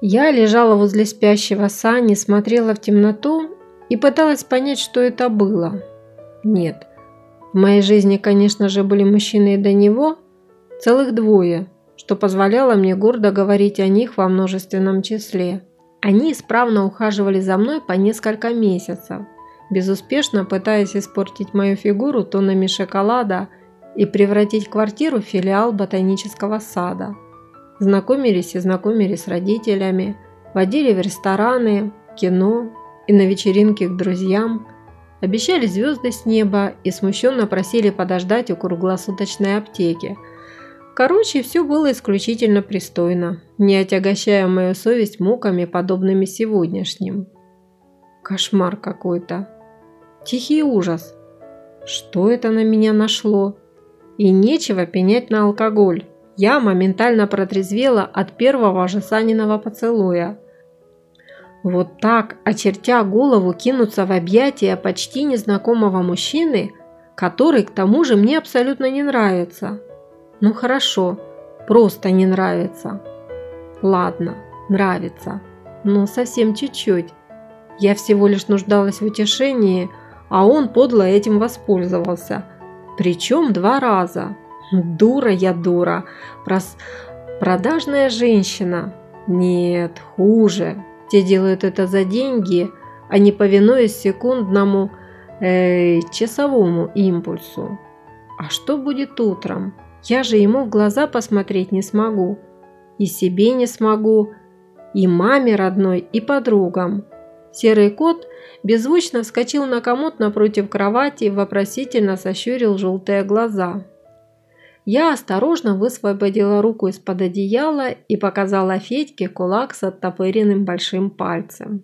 Я лежала возле спящего Сани, смотрела в темноту и пыталась понять, что это было. Нет, в моей жизни, конечно же, были мужчины и до него, целых двое, что позволяло мне гордо говорить о них во множественном числе. Они исправно ухаживали за мной по несколько месяцев, безуспешно пытаясь испортить мою фигуру тоннами шоколада и превратить квартиру в филиал ботанического сада. Знакомились и знакомились с родителями, водили в рестораны, кино и на вечеринки к друзьям, обещали звезды с неба и смущенно просили подождать у круглосуточной аптеки. Короче, все было исключительно пристойно, не отягощая мою совесть муками, подобными сегодняшним. Кошмар какой-то. Тихий ужас. Что это на меня нашло? И нечего пенять на алкоголь. Я моментально протрезвела от первого же Саниного поцелуя. Вот так, очертя голову, кинуться в объятия почти незнакомого мужчины, который к тому же мне абсолютно не нравится. Ну хорошо, просто не нравится. Ладно, нравится, но совсем чуть-чуть. Я всего лишь нуждалась в утешении, а он подло этим воспользовался. Причем два раза. Дура я дура. Прос... Продажная женщина. Нет, хуже. Те делают это за деньги, а не повинуясь секундному э, часовому импульсу. А что будет утром? Я же ему в глаза посмотреть не смогу. И себе не смогу, и маме родной, и подругам. Серый кот беззвучно вскочил на комод напротив кровати и вопросительно сощурил желтые глаза. Я осторожно высвободила руку из-под одеяла и показала Федьке кулак с оттопыренным большим пальцем.